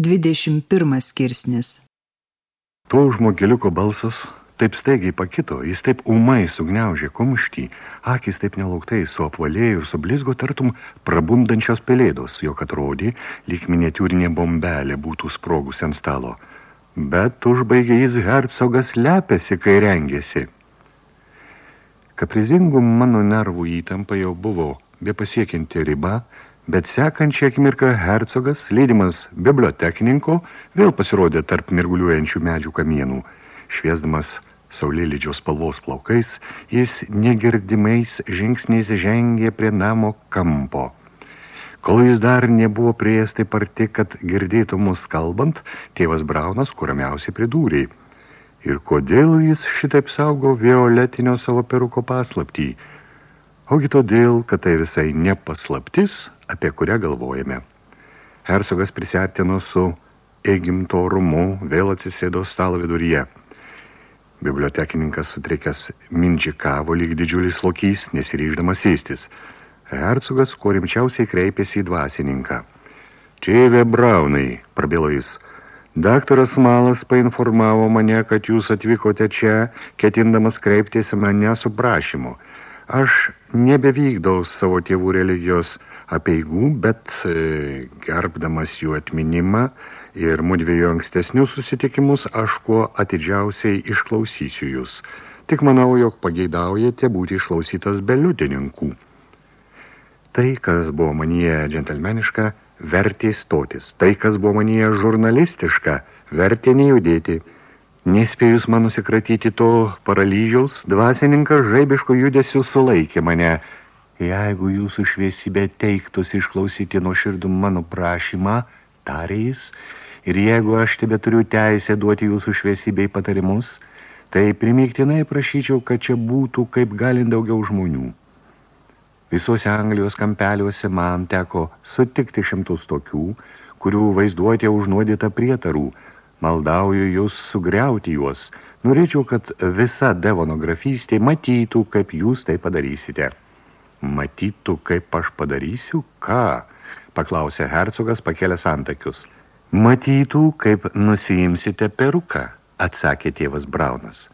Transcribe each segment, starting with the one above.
21 skirsnis To žmogeliuko balsas taip staigiai pakito, jis taip umai sugniaužė kumštį, akis taip nelauktai suapvalėjo ir sublizgo tartum prabundančios pelėdos, jog atrodė, lyg miniatiūrinė bombelė būtų sprogusi ant stalo. Bet užbaigė jis hercogas lepėsi, kai rengėsi. Kaprizingų mano nervų įtampa jau buvo be pasiekinti ribą, bet sekančią akimirką hercogas, leidimas bibliotekininko, vėl pasirodė tarp mirguliuojančių medžių kamienų, šviesdamas saulėlydžio spalvos plaukais, jis negirdimais žingsniais žengė prie namo kampo. Kol jis dar nebuvo prieės taip arti, kad girdėtų mus kalbant, tėvas Braunas kuramiausiai pridūrė. Ir kodėl jis šitaip saugo violetinio savo peruko paslaptį? Ogi todėl, kad tai visai nepaslaptis, apie kurią galvojame. Hersogas prisartino su Egimto rumu, vėl atsisėdo stalo viduryje – Bibliotekininkas sutrikęs mindžikavo lyg didžiulis lokys, nesiryždamas sėstis. Hercogas kuo rimčiausiai kreipėsi į dvasininką. Tėvė Braunai, prabilo jis, daktaras Malas painformavo mane, kad jūs atvykote čia, ketindamas kreiptis mane su prašymu. Aš nebevykdau savo tėvų religijos apeigų, bet e, gerbdamas jų atminimą, ir mudviejų ankstesnius susitikimus aš kuo atidžiausiai išklausysiu jūs. Tik manau, jog pageidaujate būti išklausytas be liudininkų. Tai, kas buvo manyje džentelmeniška, vertė stotis. Tai, kas buvo manyje žurnalistiška, vertė nejudėti. Nespėjus man nusikratyti to paralyžiaus, dvasininkas žaibiško judesių sulaikė mane. Jeigu jūsų šviesybė teiktus išklausyti nuo širdų mano prašymą, tarė jis, Ir jeigu aš tebe turiu teisę duoti jūsų šviesybei patarimus, tai primiktinai prašyčiau, kad čia būtų kaip galint daugiau žmonių. Visuose Anglijos kampeliuose man teko sutikti šimtus tokių, kurių vaizduotė užnuodyta prietarų. Maldauju jūs sugriauti juos. Norėčiau, kad visa devonografystė matytų, kaip jūs tai padarysite. Matytų, kaip aš padarysiu? Ką? Paklausė hercogas pakelęs antakius. Matytų, kaip nusiimsite peruką, atsakė tėvas Braunas.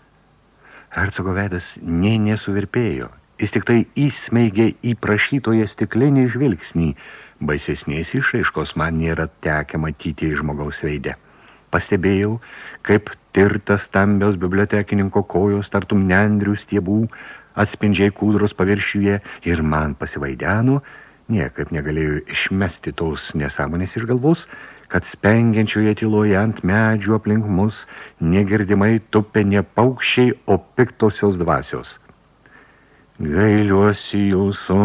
Hercogo veidas nei nesuvirpėjo, jis tik tai įsmeigė į prašytoje stiklinį žvilgsnį, baisesnės išaiškos man nėra tekę matyti žmogaus veidę. Pastebėjau, kaip tirtas stambios bibliotekininko kojos tartum nendrių stiebų atspindžiai kūdros paviršiuje ir man pasivaideno, niekaip negalėjau išmesti tos nesąmonės iš galvos, kad spengiančioje tyloje ant medžių aplink mus negirdimai tupė ne paukščiai, o piktosios dvasios. Gailiuosi jūsų,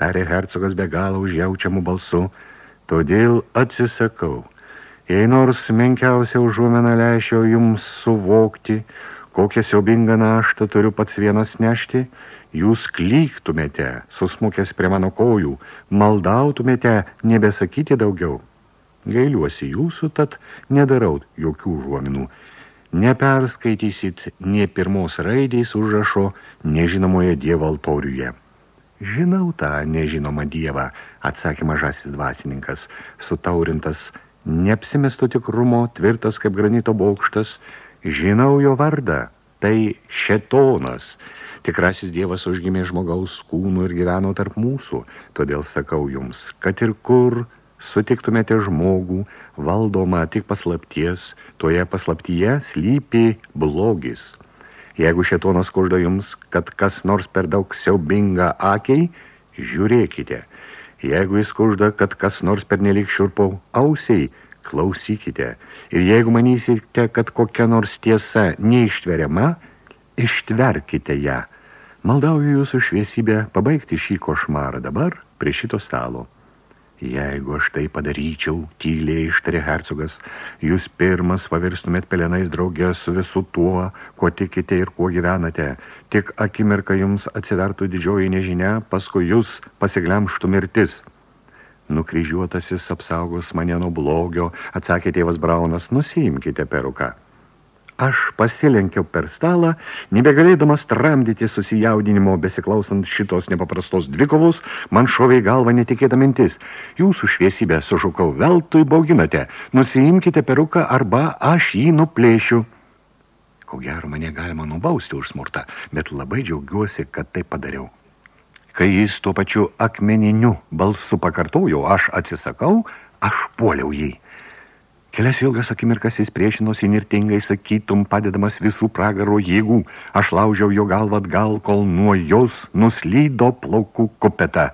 tarė hercogas be galo užjaučiamų balsu, todėl atsisakau. Jei nors menkiausia užuomena leišio jums suvokti, kokią siaubingą naštą turiu pats vienas nešti, jūs klyktumėte, susmukęs prie mano kojų, maldautumėte nebesakyti daugiau. Gailiuosi jūsų, tad nedarau jokių žuominų. Neperskaitysit nie pirmos raidės užrašo nežinomoje dievo altoriuje. Žinau tą nežinomą dievą, atsakė mažasis dvasininkas, sutaurintas, neapsimesto tikrumo, tvirtas kaip granito bokštas, žinau jo vardą, tai šetonas. Tikrasis dievas užgimė žmogaus kūnų ir gyveno tarp mūsų, todėl sakau jums, kad ir kur sutiktumėte žmogų, valdomą tik paslapties, toje paslaptyje slypi blogis. Jeigu šetonas kužda jums, kad kas nors per daug siaubinga akiai, žiūrėkite. Jeigu jis kužda, kad kas nors per nelik šiurpau ausiai, klausykite. Ir jeigu manysite, kad kokia nors tiesa neištveriama, ištverkite ją. Maldauju jūsų šviesybę pabaigti šį košmarą dabar prie šito stalo. Jeigu aš tai padaryčiau, tyliai ištarė hercogas, jūs pirmas pavirstumėt pelenais draugę su visu tuo, ko tikite ir kuo gyvenate. Tik akimirka jums atsivertų didžioji nežinia, paskui jūs pasiglemštų mirtis. Nukryžiuotasis apsaugos mane nuo blogio, atsakė tėvas Braunas, nusiimkite peruką. Aš pasilenkiau per stalą, nebegalėdamas tramdyti susijaudinimo, besiklausant šitos nepaprastos dvikovos, man šovė į galvą netikėta mintis. Jūsų šviesybę sušukau, veltui bauginate, nusiimkite peruką arba aš jį nuplėšiu. Ko gero mane galima nubausti už smurtą, bet labai džiaugiuosi, kad tai padariau. Kai jis tuo pačiu akmeniniu balsu pakartojo, aš atsisakau, aš puoliau jį. Kelias ilgas akimirkas jis priešinosi nirtingai, sakytum, padedamas visų pragaro jėgų. Aš laužiau jo galvą atgal, kol nuo jos nuslydo plaukų kupeta.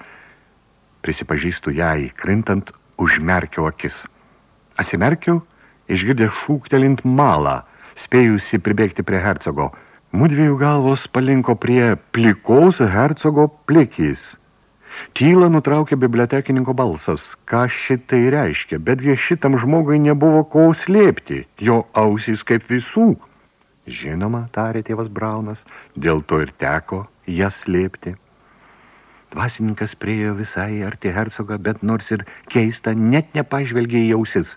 Prisipažįstu jai, krintant, užmerkiau akis. Asimerkiau, išgirdė šūktelint malą, spėjusi pribėgti prie hercogo. Mudviejų galvos palinko prie plikaus hercogo plikys. Tylą nutraukė bibliotekininko balsas. Ką šitai reiškia? Betgi šitam žmogui nebuvo ko slėpti. Jo ausys kaip visų. Žinoma, tarė tėvas Braunas, dėl to ir teko jas slėpti. Dvasininkas priejo visai arti hercogą, bet nors ir keista, net nepažvelgė į ausis.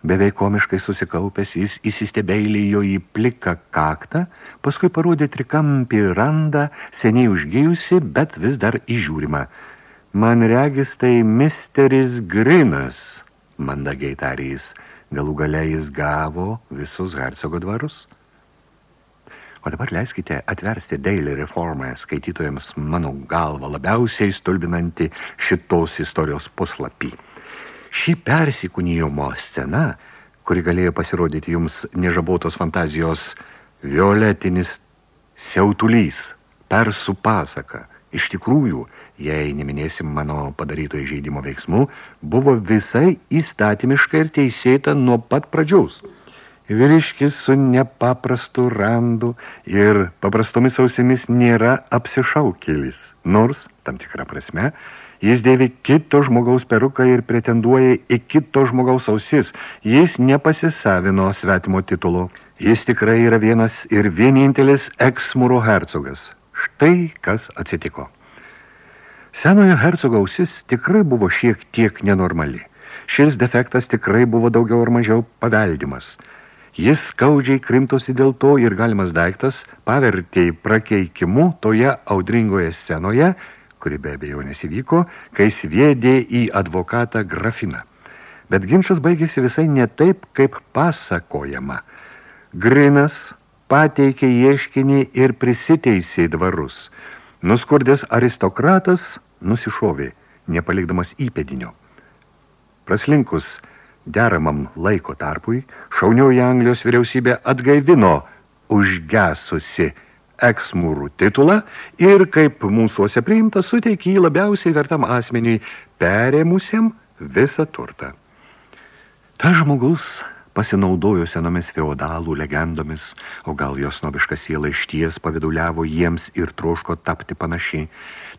Beveik komiškai susikaupęs, jis įsistebeilėjo į pliką kaktą, paskui parodė trikampį randą, seniai užgijusi, bet vis dar įžiūrima. Man regis tai misteris Grinas, mandagiai tarė jis. Galų gale jis gavo visus hercogo dvarus. O dabar leiskite atversti Daily Reformą skaitytojams mano galva labiausiai stulbinanti šitos istorijos puslapį. Ši persikūnijomo scena, kuri galėjo pasirodyti jums nežabotos fantazijos violetinis siautulys, persų pasaka, iš tikrųjų – jei neminėsim mano padaryto įžeidimo veiksmų, buvo visai įstatymiška ir teisėta nuo pat pradžiaus. Vyriškis su nepaprastu randu ir paprastomis ausimis nėra apsišaukėlis, nors, tam tikrą prasme, jis dėvi kito žmogaus peruką ir pretenduoja į kito žmogaus ausis, jis nepasisavino svetimo titulo. Jis tikrai yra vienas ir vienintelis eksmuro hercogas. Štai kas atsitiko. Senojo hercogo ausis tikrai buvo šiek tiek nenormali. Šis defektas tikrai buvo daugiau ar mažiau paveldimas. Jis skaudžiai krimtosi dėl to ir galimas daiktas pavertė prakeikimu toje audringoje scenoje, kuri be abejo nesivyko, kai sviedė į advokatą grafiną. Bet ginčas baigėsi visai ne taip, kaip pasakojama. Grinas pateikė ieškinį ir prisiteisė dvarus – Nuskurdęs aristokratas nusišovė, nepalikdamas įpėdinio. Praslinkus deramam laiko tarpui, šaunioji Anglijos vyriausybė atgaivino užgesusi eksmūrų titulą ir, kaip mūsuose priimta, suteikė jį labiausiai vertam asmeniui, perėmusiam visą turtą. Ta žmogus pasinaudojo senomis feodalų legendomis, o gal jos nobiška siela išties paviduliavo jiems ir troško tapti panašiai.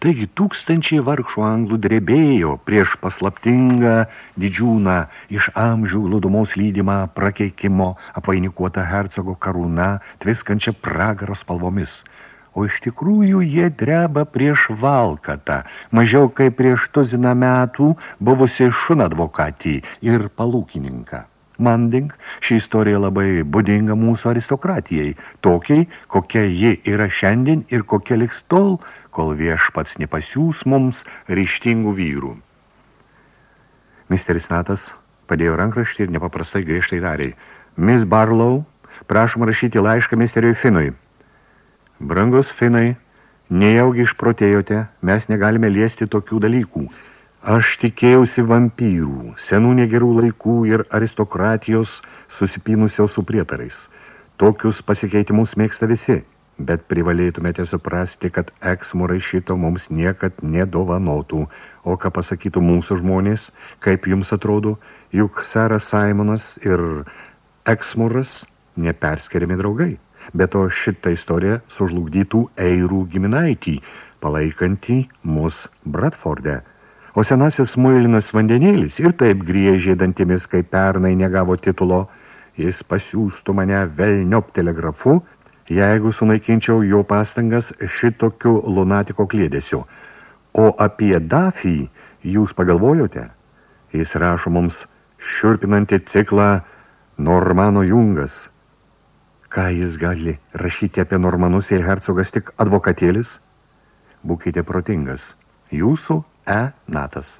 Taigi tūkstančiai vargšų anglų drebėjo prieš paslaptingą didžiūną iš amžių lūdumos lydimą prakeikimo apvainikuotą hercogo karūną, tviskančią pragaro spalvomis. O iš tikrųjų jie dreba prieš valkatą, mažiau kaip prieš tuziną metų buvusi šunadvokatį ir palūkininką. Manding, ši istorija labai būdinga mūsų aristokratijai, tokiai, kokia ji yra šiandien ir kokia liks tol, kol viešpats nepasiūs mums ryštingų vyrų. Misteris Natas padėjo rankraštį ir nepaprastai griežtai darė. Miss Barlow, prašom rašyti laišką misteriui Finui. Brangus Finai, nejaugi išprotėjote, mes negalime liesti tokių dalykų – Aš tikėjausi vampyrų, senų negerų laikų ir aristokratijos susipynusios su prietarais. Tokius pasikeitimus mėgsta visi, bet privalėtumėte suprasti, kad eksmurai šito mums niekad nedovanotų. O ką pasakytų mūsų žmonės, kaip jums atrodo, juk seras Simonas ir eksmuras neperskeriami draugai. Be to šitą istoriją sužlugdytų eirų giminaitį, palaikantį mus Bradforde – O senasis muilinas vandenėlis ir taip griežė dantimis, kai pernai negavo titulo. Jis pasiūstų mane velniop telegrafu, jeigu sunaikinčiau jo pastangas šitokiu lunatiko klėdėsiu. O apie Dafį jūs pagalvojote? Jis rašo mums šiurpinantį ciklą Normano Jungas. Ką jis gali rašyti apie normanus, jei hercogas tik advokatėlis? Būkite protingas. Jūsų E. Natas.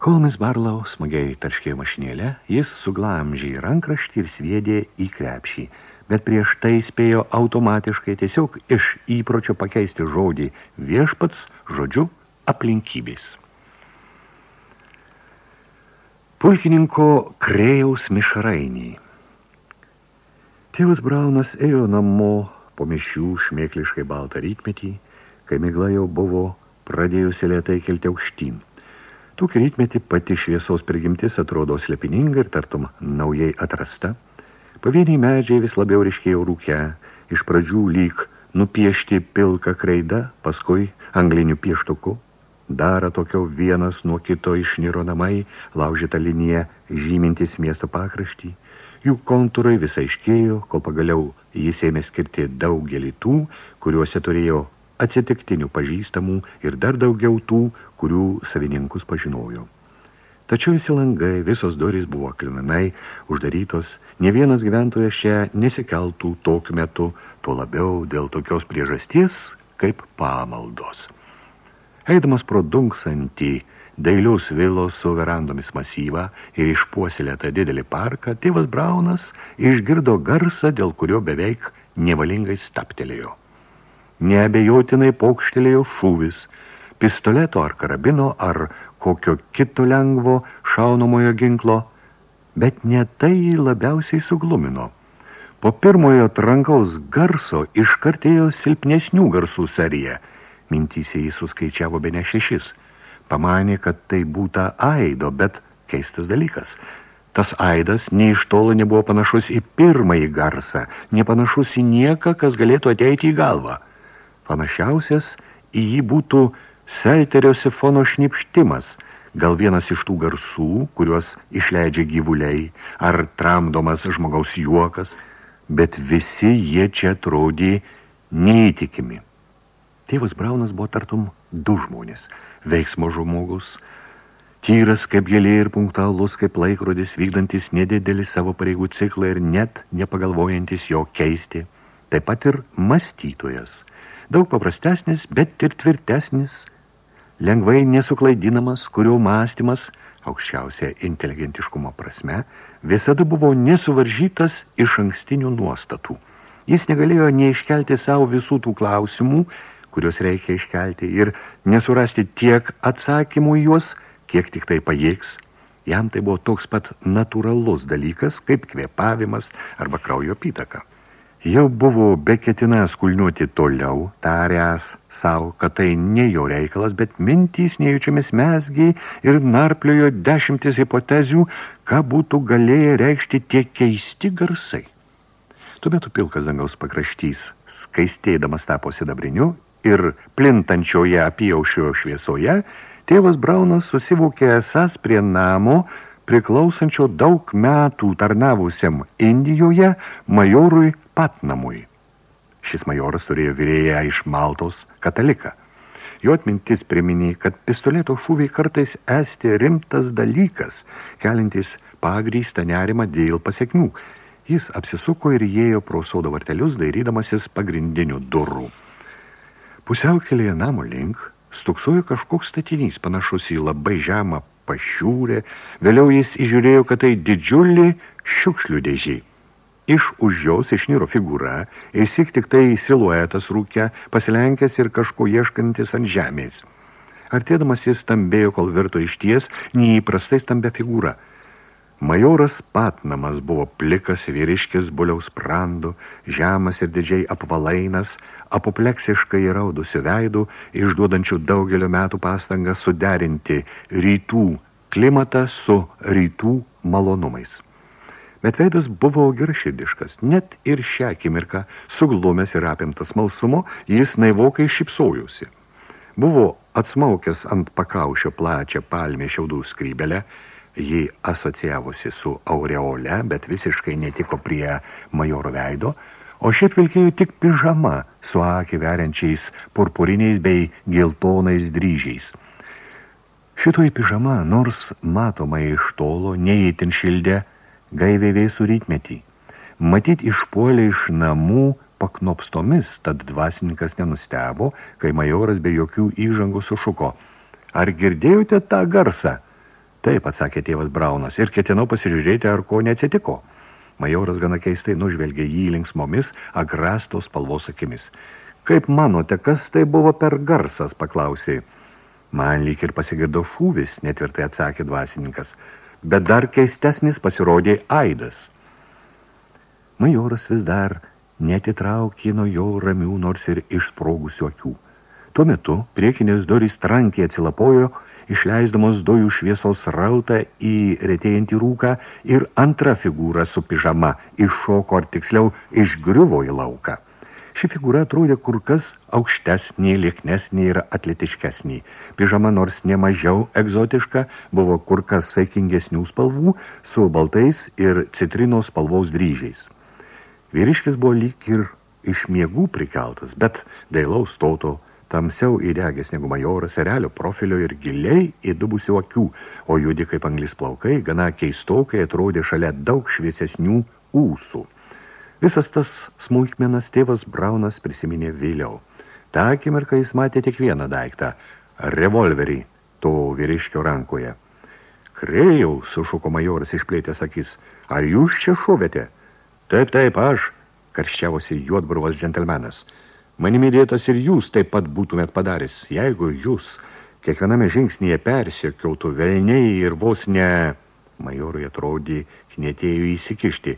Kol mis Barlau smagiai tarškėjo mašinėlę, jis suglamžiai rankraštį ir sviedė į krepšį, bet prieš tai spėjo automatiškai tiesiog iš įpročio pakeisti žodį viešpats žodžiu aplinkybės. Pulkininko Krėjaus mišrainį. Tėvas Braunas ėjo namo po mišių šmėkliškai baltą rytmetį, kai migla jau buvo pradėjusi lėtai kelti aukštyn. Tokį rytmetį pati šviesaus prigimtis atrodo slepininga ir tartum naujai atrasta. Pavieniai medžiai vis labiau ryškėjo rūke, iš pradžių lyg nupiešti pilką kreidą, paskui anglinių pieštuku, Dar tokio vienas nuo kito išniro namai, laužyta linija žymintis miesto pakraštį. Jų kontūrai visai iškėjo, kol pagaliau jis ėmė skirti daugelį tų, kuriuose turėjo atsitiktinių pažįstamų ir dar daugiau tų, kurių savininkus pažinojo. Tačiau visi langai, visos durys buvo kliminai, uždarytos, ne vienas gyventojas čia nesikeltų tokiu metu, tuo labiau dėl tokios priežasties kaip pamaldos. Eidamas pro dunksantį dailiaus vilos su verandomis masyvą ir išpuoselėtą didelį parką, tėvas Braunas išgirdo garsą, dėl kurio beveik nevalingai staptelėjo. Neabejotinai paukštelėjo šūvis, pistoleto ar karabino ar kokio kito lengvo šaunamojo ginklo, bet ne tai labiausiai suglumino. Po pirmojo trankaus garso iškartėjo silpnesnių garsų serija – Mintyse jis suskaičiavo be ne šešis. Pamanė, kad tai būta aido, bet keistas dalykas. Tas aidas nei iš tolo nebuvo panašus į pirmąjį garsą, nepanašus į nieką, kas galėtų ateiti į galvą. Panašiausias į jį būtų selterio sifono šnipštimas, gal vienas iš tų garsų, kuriuos išleidžia gyvuliai, ar tramdomas žmogaus juokas, bet visi jie čia atrodė neįtikimi. Tėvas Braunas buvo tartum du žmonės, veiksmo žmogus, tyras kaip gėlė ir punktualus kaip laikrodis, vykdantis nedidelį savo pareigų ciklą ir net nepagalvojantis jo keisti, taip pat ir mąstytojas, daug paprastesnis, bet ir tvirtesnis, lengvai nesuklaidinamas, kurio mąstymas, aukščiausia inteligentiškumo prasme, visada buvo nesuvaržytas iš ankstinių nuostatų. Jis negalėjo neiškelti savo visų tų klausimų, kuriuos reikia iškelti ir nesurasti tiek atsakymų juos, kiek tik tai pajėgs. Jam tai buvo toks pat natūralus dalykas, kaip kvėpavimas arba kraujo pytaka. Jau buvo beketinęs kulniuoti toliau, taręs savo, kad tai ne jo reikalas, bet mintys nejučiamis mesgiai ir narpliojo dešimtis hipotezių, ką būtų galėję reikšti tie keisti garsai. Tuo metu pilkas dangaus pakraštys, skaistėdamas tapo sidabriniu ir plintančioje apijaušio šviesoje, tėvas Braunas susivokė esas prie namo, priklausančio daug metų tarnavusiam Indijoje majorui Patnamui. Šis majoras turėjo vyrėją iš Maltos kataliką. Jo atmintis priminė, kad pistoleto šūviai kartais esti rimtas dalykas, kelintis pagrįstą nerimą dėl pasiekmių. Jis apsisuko ir įėjo pro sodo vartelius, dairydamasis pagrindinių durų. Pusiaukelėje namo link stuksojo kažkoks statinys, panašus į labai žemą pašiūrę. Vėliau jis įžiūrėjo, kad tai didžiulį šiukšlių dėžiai. Iš už jos išniro figūra, įsik tik tai siluetas rūke, pasilenkęs ir kažko ieškantis ant žemės. Artėdamas jis stambėjo, kol virto išties, neįprastai stambia figūra – Majoras Patnamas buvo plikas vyriškis buliaus prandu, žemas ir didžiai apvalainas, apopleksiškai įraudusių veidų, išduodančių daugelio metų pastangą suderinti rytų klimatą su rytų malonumais. Bet veidas buvo gerširdiškas, net ir šią akimirką, suglumęs ir apimtas malsumo, jis naivokai šipsojusi. Buvo atsmaukęs ant pakaušio plačią palmę šiaudų skrybelę, Ji asocijavosi su aureole, bet visiškai netiko prie majoro veido, o šiaip vilkėjo tik pižama su akį veriančiais purpuriniais bei geltonais dryžiais. Šitoj pižama, nors matoma iš tolo, neįtin šildė, gaiviai vėsų rytmetį. matyt išpuolė iš namų paknopstomis, tad dvasininkas nenustebo, kai majoras be jokių įžangų sušuko. Ar girdėjote tą garsą? Taip, atsakė tėvas Braunas, ir ketinau pasižiūrėti, ar ko neatsitiko. Majoras gana keistai nužvelgė jį linksmomis, agrastos spalvos akimis. Kaip manote, kas tai buvo per garsas, paklausė. Man lyg ir pasigirdo šūvis, netvirtai atsakė dvasininkas, bet dar keistesnis pasirodė aidas. Majoras vis dar netitraukė nuo jo ramių nors ir išsprogusių akių. Tuo metu priekinės durys trankiai atsilapojo, išleisdamos dujų šviesos rautą į retėjantį rūką ir antra figūra su pižama iššoko ar tiksliau išgriuvo į lauką. Ši figūra atrodė kur kas aukštesnė, lieknesnė ir atletiškesnė. Pižama nors nemažiau egzotiška, buvo kur kas saikingesnių spalvų su baltais ir citrinos spalvaus dryžiais. Vyriškis buvo lyg ir iš miegų prikeltas, bet dailaus stoto, tamsiau įdegęs negu majoras, erelio profilio ir giliai įdubusių akių, o judi kaip anglis plaukai, gana keistokai atrodė šalia daug šviesesnių ūsų. Visas tas smulkmenas tėvas Braunas prisiminė vėliau. Ta akimirką jis matė tik vieną daiktą – revolverį to vyriškio rankoje. Krėjau, sušuko majoras išplėtęs akis, ar jūs čia šovėte? Taip, taip, aš, karščiavosi juodbruvas džentelmenas. Manimi dėtas ir jūs taip pat būtumėt padaręs, jeigu jūs kiekviename žingsnyje persiekiotų velniai ir vos ne... Majorui atrodė, knėtėjo įsikišti.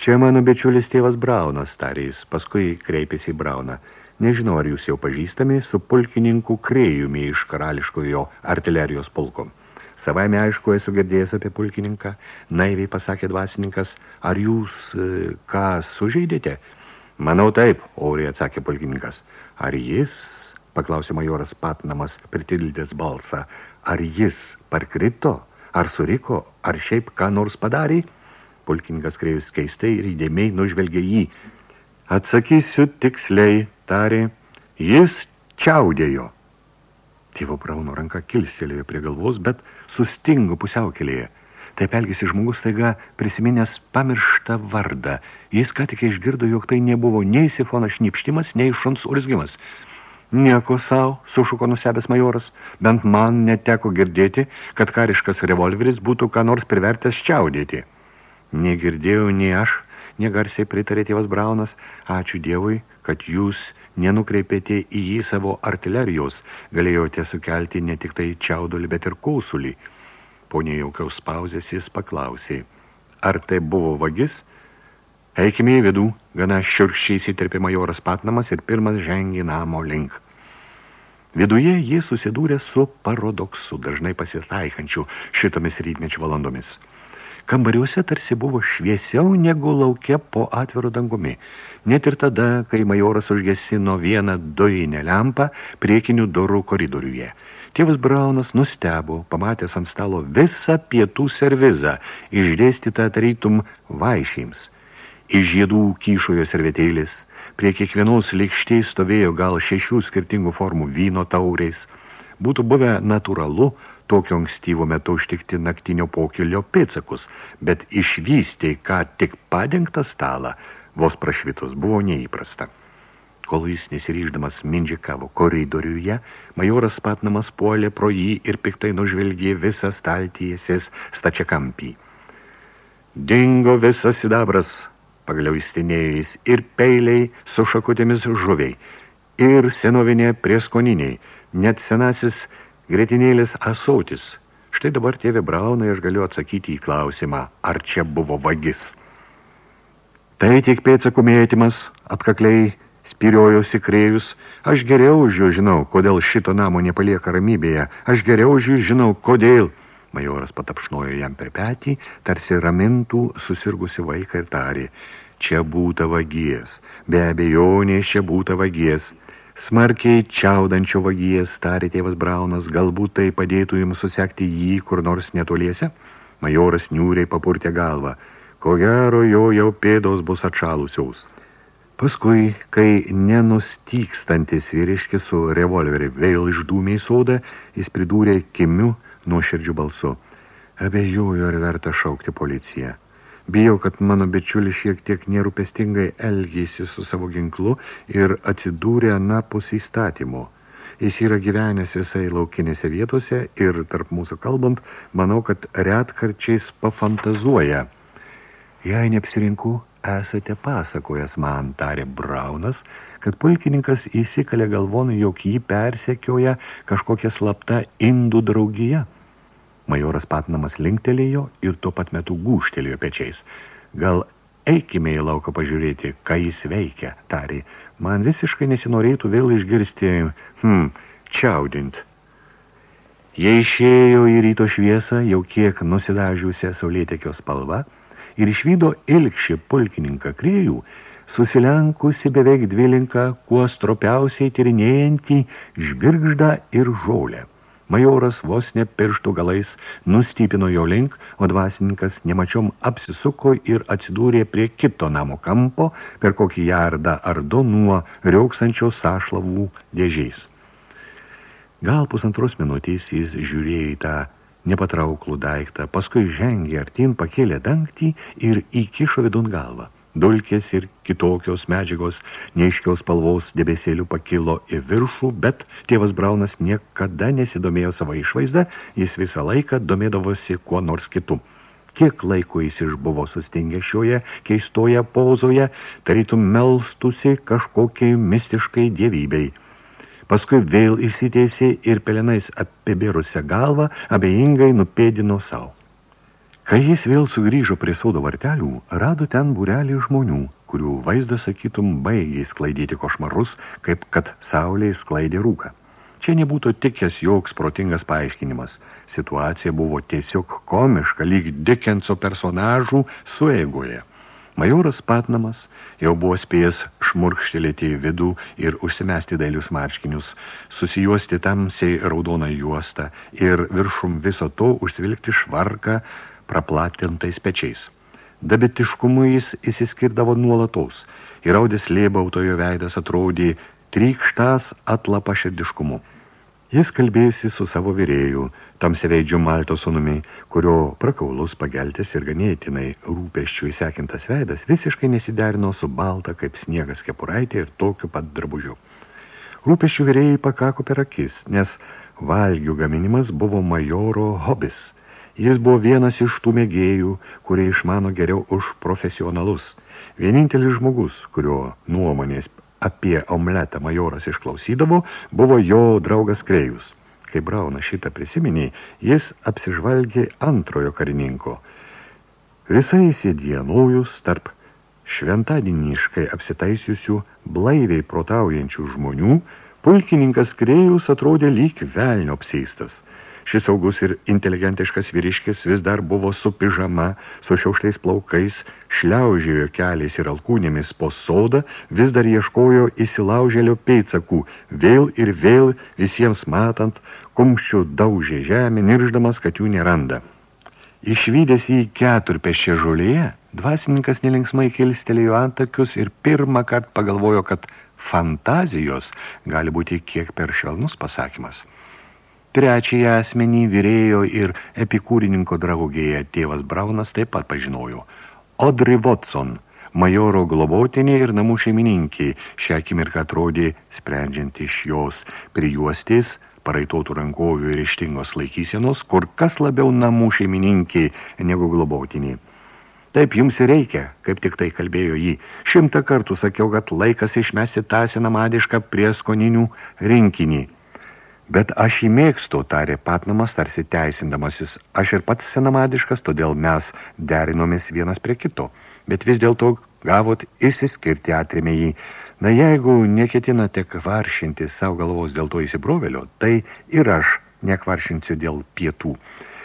Čia mano bičiulis tėvas Braunas, tarė jis, paskui kreipėsi į Brauną. Nežinau, ar jūs jau pažįstami su pulkininku Krėjumi iš karališkojo artilerijos pulkom. Savaime aišku, esu girdėjęs apie pulkininką, naiviai pasakė dvasininkas, ar jūs e, ką sužeidėte? Manau taip, oriai atsakė pulkininkas. Ar jis, paklausė majoras patnamas, pritildęs balsą, ar jis parkrito, ar suriko, ar šiaip ką nors padarė? Pulkininkas krėjus keistai ir įdėmiai nužvelgė jį. Atsakysiu tiksliai, tarė, jis čiaudėjo. Tėvo Brauno ranka kilstelėjo prie galvos, bet sustingo pusiaukelėje. Taip elgėsi žmogus taiga prisiminęs pamirštą vardą. Jis ką tik išgirdo, jog tai nebuvo nei sifono šnipštimas, nei šuns urzgimas. Nieko savo, sušuko nusebęs majoras, bent man neteko girdėti, kad kariškas revolveris būtų ką nors privertęs čiaudėti. Negirdėjau nei aš, negarsiai pritarė tėvas Braunas, ačiū Dievui, kad jūs nenukreipėte į jį savo artilerijos, galėjote sukelti ne tik tai čiaudulį, bet ir kausulį. Po nejaukiaus pauzės jis paklausė, ar tai buvo vagis? Eikime į vidų, gana šiurkščiai įsiterpė majoras Patnamas ir pirmas žengė namo link. Viduje jie susidūrė su paradoksu, dažnai pasitaikančiu šitomis rytmečio valandomis. Kambariuose tarsi buvo šviesiau negu laukia po atviru dangumi. Net ir tada, kai majoras užgesino vieną dujinę lempą priekinių durų koridoriuje. Tėvas Braunas nustebo, pamatęs ant stalo visą pietų servizą, išdėstytą tarytum vaišėms. Iš žiedų kyšojo servetėlis, prie kiekvienos lėkštės stovėjo gal šešių skirtingų formų vyno tauriais. Būtų buvę natūralu, tokio ankstyvo metu užtikti naktinio pokilio pėtsakus, bet išvystė, ką tik padengtą stalą, vos prašvitus buvo neįprasta. Kol jis nesiryždamas mindžikavo koridoriuje, majoras Patnamas puolė pro jį ir piktai nužvelgė visą staltiesės stačiakampį. Dingo visas sidabras, pagaliau įstinėjo jis, ir peiliai su šakutėmis žuviai, ir senovinė prieskoniniai, net senasis gretinėlis asotis. Štai dabar tėvė Braunai aš galiu atsakyti į klausimą, ar čia buvo vagis. Tai tik pėdsakų mėtymas, atkakliai spyriojosi krėjus. Aš geriau už jų žinau, kodėl šito namo nepalieka ramybėje. Aš geriau už jų žinau, kodėl. Majoras patapšnojo jam per petį, tarsi ramintų susirgusi vaiką ir tarė. Čia būta vagies, be abejonės čia būta vagies. Smarkiai čiaudančio vagies, tarė tėvas Braunas, galbūt tai padėtų jums susekti jį kur nors netoliese? Majoras niūriai papurtė galvą. Ko gero, jo jau pėdos bus atšalusiaus. Paskui, kai nenustykstantis vyriškis su revolveri vėl išdūmė į sodą, jis pridūrė kimiu nuoširdžių balsu. Abejoju, ar verta šaukti policiją. Bijau, kad mano bičiulis šiek tiek nerūpestingai elgėsi su savo ginklu ir atsidūrė anapus įstatymo. Jis yra gyvenęs visai laukinėse vietose ir, tarp mūsų kalbant, manau, kad retkarčiais pafantazuoja. Jei neapsirinku, esate pasakojęs man, tarė Braunas, kad pulkininkas įsikalė galvon, jog jį persekioja kažkokia slapta indų draugija. Majoras Patnamas linktelėjo ir tuo pat metu gūštelėjo pečiais. Gal eikime į lauką pažiūrėti, ką jis veikia, tarė. Man visiškai nesinorėtų vėl išgirsti, hm, čiaudint. Jie išėjo į ryto šviesą, jau kiek nusidažiusią saulėtekio spalva, ir išvydo ilgšį pulkininką krėjų, susilenkusi beveik dvilinką, kuo stropiausiai tyrinėjantį žvirgždą ir žolę. Majoras vos ne pirštų galais nustypino jo link, o dvasininkas nemačiom apsisuko ir atsidūrė prie kito namo kampo per kokį jardą ar du nuo riauksančios sašlavų dėžiais. Gal pusantros minutės jis žiūrėjo į tą nepatrauklų daiktą, paskui žengė artin, pakėlė dangtį ir įkišo vidun galvą. Dulkės ir kitokios medžiagos neiškiaus spalvaus debesėlių pakilo į viršų, bet tėvas Braunas niekada nesidomėjo savo išvaizdą, jis visą laiką domėdavosi kuo nors kitu. Kiek laiko jis išbuvo sustingę šioje keistoje pozoje, tarytum melstusi kažkokiai mistiškai dievybei. Paskui vėl įsiteisė ir pelenais apibėrusią galvą abejingai nupėdino savo. Kai jis vėl sugrįžo prie saudo vartelių, rado ten būrelį žmonių, kurių vaizdas, sakytum, baigiai sklaidyti košmarus, kaip kad saulė sklaidė rūką. Čia nebūtų tikęs joks protingas paaiškinimas. Situacija buvo tiesiog komiška, lyg Dickenso personažų sueigoje. Majoras Patnamas jau buvo spėjęs šmurkštelėti į vidų ir užsimesti dailius marškinius, susijuosti tamsiai raudoną juostą ir viršum viso to užsvilgti švarką, praplatintais pečiais. Dabitiškumu jis įsiskirdavo nuolatos, ir audės lėbautojo veidas atrodė trykštas atlapa širdiškumu. Jis kalbėjusi su savo vyrėju, tamsiaveidžiu Malto sunumi, kurio prakaulus pageltis ir ganėtinai rūpeščių įsekintas veidas visiškai nesiderino su balta kaip sniegas kepuraitė ir tokiu pat drabužiu. Rūpeščių vyrėjai pakako per akis, nes valgių gaminimas buvo majoro hobis – Jis buvo vienas iš tų mėgėjų, kurie išmano geriau už profesionalus. Vienintelis žmogus, kurio nuomonės apie omletą majoras išklausydavo, buvo jo draugas Krėjus. Kai Brauna šitą prisiminė, jis apsižvalgė antrojo karininko. Visai įsidienojus tarp šventadieniškai apsitaisiusių blaiviai protaujančių žmonių, pulkininkas Krėjus atrodė lyg velnio apseistas – Šis saugus ir inteligentiškas vyriškis vis dar buvo su pižama, su šiauštais plaukais, šliaužėjo keliais ir alkūnėmis po sodą, vis dar ieškojo įsilaužėlio peitsakų, vėl ir vėl visiems matant, kumščių daužė žemė, nirždamas, kad jų neranda. Išvydęs į keturpeščią žolėje, dvasininkas nelinksmai kilstelėjo antakius ir pirmą kart pagalvojo, kad fantazijos gali būti kiek per švelnus pasakymas. Trečiąją asmenį vyrėjo ir epikūrininko draugėje tėvas Braunas taip pat pažinojo. Audrey Watson, majoro globotinė ir namų šeimininkė, šią akimirką atrodė, sprendžiant iš jos prijuostės, paraitotų rankovių ir ištingos laikysenos, kur kas labiau namų šeimininkė negu globotinė. Taip jums ir reikia, kaip tik tai kalbėjo jį. Šimtą kartų sakiau, kad laikas išmesti tą senamadišką prieskoninių rinkinį – Bet aš jį mėgstu, tarė Patnamas, tarsi teisindamasis. Aš ir pats senamadiškas, todėl mes derinomės vienas prie kito. Bet vis dėlto gavot išsiskirti atrėmė jį. Na jeigu neketinate kvaršinti savo galvos dėl to įsibrovelio, tai ir aš nekvaršinsiu dėl pietų.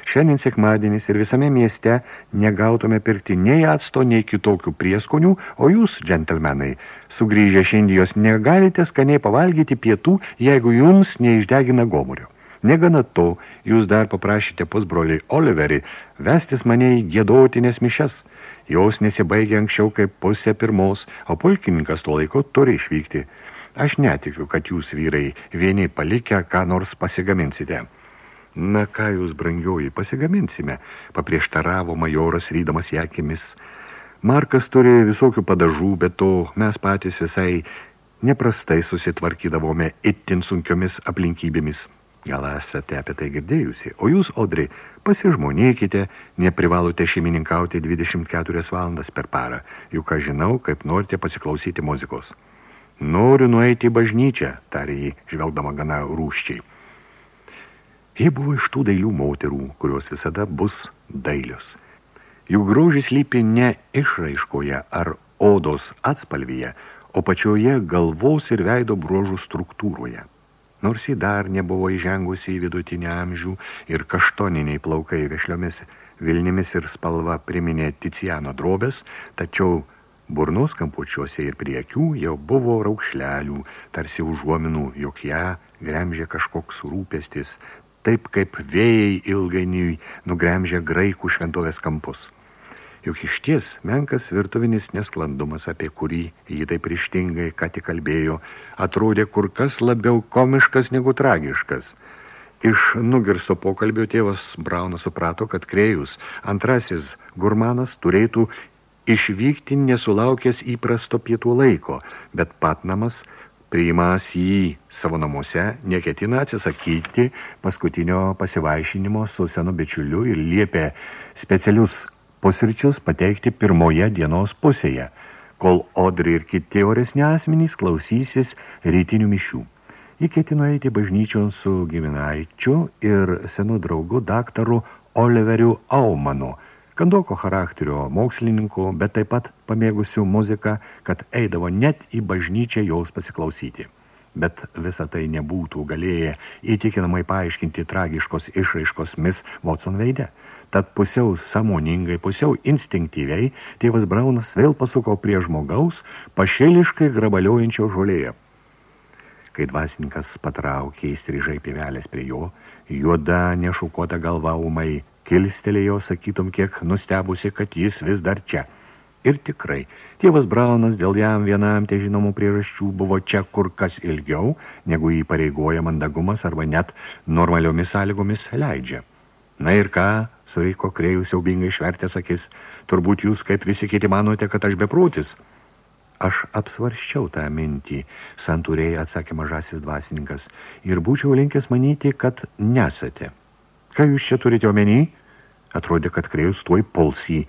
Šiandien sekmadienis ir visame mieste negautume pirkti nei acto, nei kitokių prieskonių, o jūs, džentelmenai, sugrįžę iš Indijos, negalite skaniai pavalgyti pietų, jeigu jums neišdegina gomurio. Negana to, jūs dar paprašėte pusbroliai Oliverį vestis mane į gėdotinės mišes. Jos nesibaigia anksčiau kaip pusė pirmos, o pulkininkas tuo laiku turi išvykti. Aš netikiu, kad jūs vyrai vieni palikę ką nors pasigaminsite. Na, ką jūs, brangioji, pasigaminsime, paprieštaravo majoras rydamas jakimis. Markas turi visokių padažų, bet to mes patys visai neprastai susitvarkydavome itin sunkiomis aplinkybėmis. Gal esate apie tai girdėjusi, o jūs, Odri, pasižmonėkite, neprivalote šeimininkauti 24 valandas per parą, juk aš žinau, kaip norite pasiklausyti muzikos. Noriu nueiti į bažnyčią, tarė jį, žvelgdama gana rūščiai. Jie buvo iš tų dailių moterų, kurios visada bus dailios. Jų grožis lypi ne išraiškoje ar odos atspalvyje, o pačioje galvos ir veido bruožų struktūroje. Nors jį dar nebuvo įžengusi į vidutinį amžių ir kaštoniniai plaukai vešliomis vilnimis ir spalva priminė Ticiano drobės, tačiau burnos kampučiuose ir prie akių jau buvo raukšlelių, tarsi užuominų, jog ją gremžė kažkoks rūpestis, taip kaip vėjai ilgainiui nugremžė graikų šventovės kampus. Juk iš ties menkas virtuvinis nesklandumas, apie kurį jį taip ryštingai, ką tik kalbėjo, atrodė kur kas labiau komiškas negu tragiškas. Iš nugirsto pokalbio tėvas Braunas suprato, kad Krėjus, antrasis gurmanas, turėtų išvykti nesulaukęs įprasto pietų laiko, bet Patnamas, priimas jį savo namuose, neketina atsisakyti paskutinio pasivaišinimo su senu bičiuliu ir liepė specialius pusryčius pateikti pirmoje dienos pusėje, kol Odri ir kiti oresni asmenys klausysis rytinių mišių. Ji ketino eiti bažnyčion su giminaičiu ir senu draugu daktaru Oliveriu Aumanu, kandoko charakterio mokslininku, bet taip pat pamėgusiu muziką, kad eidavo net į bažnyčią jos pasiklausyti. Bet visa tai nebūtų galėję įtikinamai paaiškinti tragiškos išraiškos mis Watson veide – Tad pusiau samoningai, pusiau instinktyviai, tėvas Braunas vėl pasuko prie žmogaus, pašėliškai grabaliojančio žolėje. Kai dvasininkas patraukė įstrižai pivelės prie jo, juoda nešukuota galva umai kilstelėjo, sakytum, kiek nustebusi, kad jis vis dar čia. Ir tikrai, tėvas Braunas dėl jam vienam te žinomų priežasčių buvo čia kur kas ilgiau, negu jį pareigoja mandagumas arba net normaliomis sąlygomis leidžia. Na ir ką, suriko krėjus siaubingai švertęs akis. Turbūt jūs, kaip visi kiti, manote, kad aš beprūtis. Aš apsvarščiau tą mintį, santūrėjai atsakė mažasis dvasininkas, ir būčiau linkęs manyti, kad nesate. Ką jūs čia turite omeny? Atrodė, kad krėjus tuoj pulsį.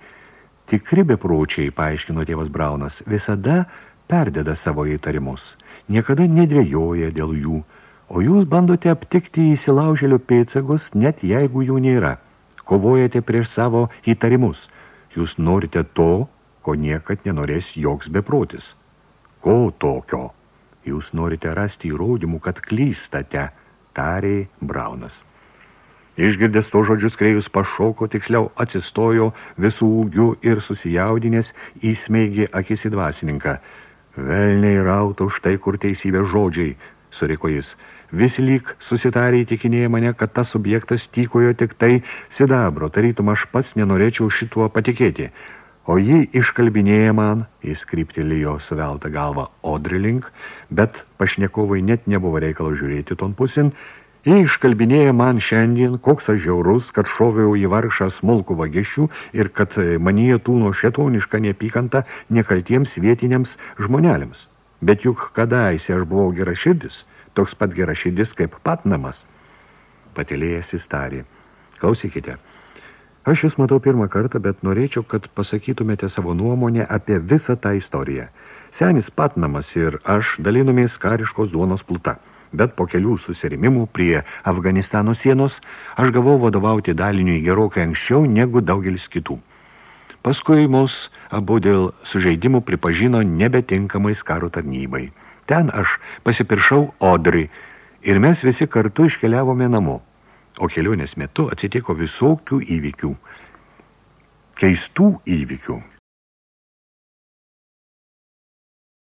Tikri beprūčiai, paaiškino tėvas Braunas, visada perdeda savo įtarimus. Niekada nedvėjoja dėl jų, o jūs bandote aptikti įsilaužėlio pėtsagus, net jeigu jų nėra kovojate prieš savo įtarimus. Jūs norite to, ko niekad nenorės joks beprotis. Ko tokio? Jūs norite rasti įrodymų, kad klystate, tarė Braunas. Išgirdęs to žodžius krėjus pašoko, tiksliau atsistojo visų ūgių ir susijaudinės įsmeigė akis į dvasininką. Velniai rautų štai kur teisybė žodžiai, suriko jis. Vis lyg susitarė įtikinėję mane, kad tas subjektas tykojo tik tai sidabro, tarytum aš pats nenorėčiau šituo patikėti. O jį iškalbinėja man, jis kryptelėjo suveltą galvą Odrilink, bet pašnekovai net nebuvo reikalo žiūrėti ton pusin, Jie iškalbinėja man šiandien, koks aš žiaurus, kad šoviau į varšą smulkų vagišių ir kad manyje tūno šetonišką neapykantą nekaltiems vietiniams žmonelėms. Bet juk kadaise aš buvau gera širdis, toks pat gerašydis kaip patnamas. Patilėjęs įstarė. Klausykite, aš jūs matau pirmą kartą, bet norėčiau, kad pasakytumėte savo nuomonę apie visą tą istoriją. Senis patnamas ir aš dalinomės kariškos duonos pluta. Bet po kelių susirimimų prie Afganistano sienos aš gavau vadovauti daliniui gerokai anksčiau negu daugelis kitų. Paskui mus abu dėl sužeidimų pripažino nebetinkamais karo tarnybai. Ten aš pasipiršau Odri ir mes visi kartu iškeliavome namo. O kelionės metu atsitiko visokių įvykių. Keistų įvykių,